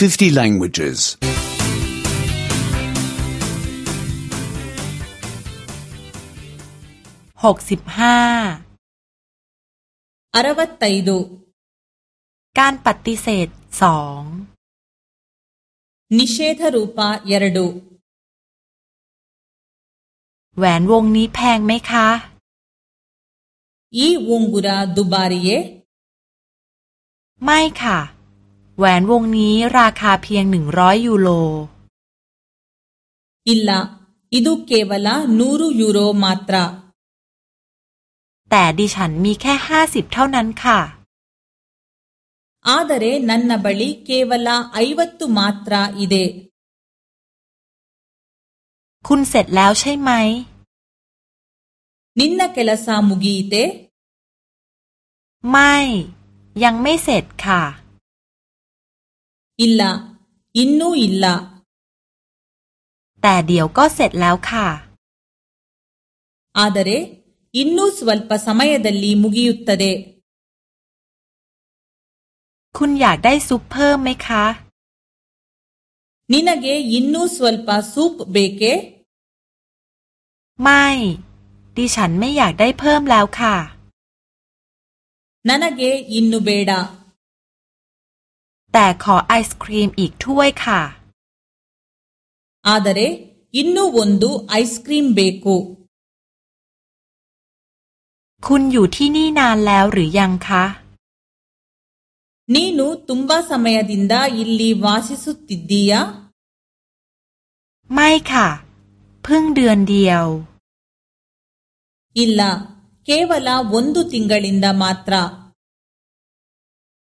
50 languages. หกสิบห้า ಅರವತ್ತೈದು การปฏิเสธสอง ನಿಷೇಧ ರೂಪ ಎರಡು แหวนวงนี้แพงไหมคะ ಈ ಉಂಗುರ ದುಬಾರಿಯೇ ไม่ค่ะ แหวนวงนี้ราคาเพียงหนึ่งร้อยยูโร ಇಲ್ಲ ಇದು ಕೇವಲ ನೂರು ಯುರೋ ಮಾತ್ರ แต่ดิฉันมีแค่ห้าสิบเท่านั้นค่ะ ಆದರೆ ನನ್ನ ಬಳಿ ಕೇವಲ ಐವತ್ತು ಮಾತ್ರ ಇದೆ คุณเสร็จแล้วใช่ไหม ನಿನ್ನ ಕೆಲಸ ಮುಗಿಯಿತೆ ไม่ ยังไม่เสร็จค่ะ ಇಲ್ಲ ಇನ್ನೂ ಇಲ್ಲ แต่เดี๋ยวก็เสร็จแล้วค่ะ ಆದರೆ ಇನ್ನೂ ಸ್ವಲ್ಪ ಸಮಯದಲ್ಲಿ ಮುಗಿಯುತ್ತದೆ คุณอยากได้ซุปเพิ่มไหมคะ ನಿನಗೆ ಇನ್ನೂ ಸ್ವಲ್ಪ ಸೂಪ್ ಬೇಕೇ ไม่ ดิฉันไม่อยากได้เพิ่มแล้วค่ะ ನನಗೆ ಇನ್ನು ಬೇಡ แต่ขอไอศครีมอีกถ้วยค่ะ ಆದರೆ ಇನ್ನೂ ಒಂದು ಐಸ್ ಕ್ರೀಮ್ ಬೇಕು คุณอยู่ที่นี่นานแล้วหรือยังคะ ನೀನು ತುಂಬಾ ಸಮಯದಿಂದ ಇಲ್ಲಿ ವಾಸಿಸುತ್ತಿದ್ದೀಯಾ ไม่ค่ะ เพิ่งเดือนเดียว ಇಲ್ಲ ಕೇವಲ ಒಂದು ತಿಂಗಳಿಂದ ಮಾತ್ರ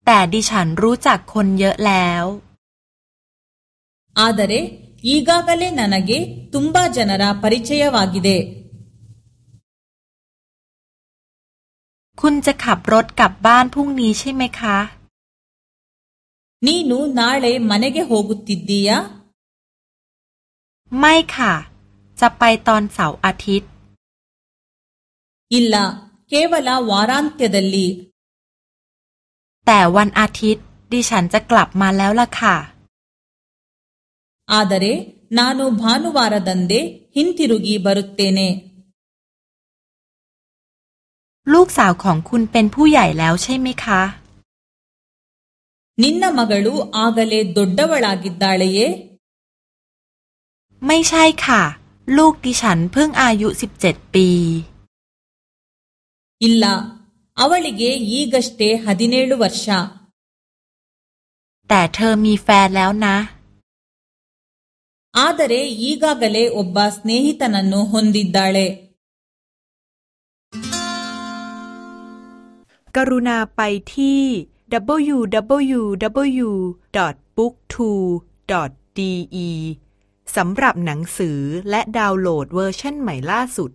แต่ดิฉันรู้จักคนเยอะแล้ว ಆದರೆ ಈಗಾಗಲೇ ನನಗೆ ತುಂಬಾ ಜನರ ಪರಿಚಯವಾಗಿದೆ คุณจะขับรถกลับบ้านพรุ่งนี้ใช่ไหมคะ ನೀನು ನಾಳೆ ಮನೆಗೆ ಹೋಗುತ್ತಿದ್ದೀಯಾ ไม่ค่ะ จะไปตอนเสาร์อาทิตย์ ಇಲ್ಲ ಕೇವಲ ವಾರಾಂತ್ಯದಲ್ಲಿ แต่วันอาทิตย์ ดิฉันจะกลับมาแล้วล่ะค่ะ ಆದರೆ ನಾನು ಭಾನುವಾರದಂದೇ ಹಿಂತಿರುಗಿ ಬರುತ್ತೇನೆ ลูกสาวของคุณเป็นผู้ใหญ่แล้วใช่ไหมคะ ನಿನ್ನ ಮಗಳು ಆಗಲೇ ದೊಡ್ಡವಳಾಗಿದ್ದಾಳೆಯೇ ไม่ใช่ค่ะ ลูกดิฉันเพิ่งอายุสิบเจ็ดปี ಇಲ್ಲ ಅವಳಿಗೆ ಈಗಷ್ಟೇ ಹದಿನೇಳು ವರ್ಷ แต่เธอมีแฟนแล้วนะ ಆದರೆ ಈಗಾಗಲೇ ಒಬ್ಬ ಸ್ನೇಹಿತನನ್ನು ಹೊಂದಿದ್ದಾಳೆ กรุณาไปที่ www.booktwo.de สำหรับหนังสือและดาวน์โหลดเวอร์ชันใหม่ล่าสุด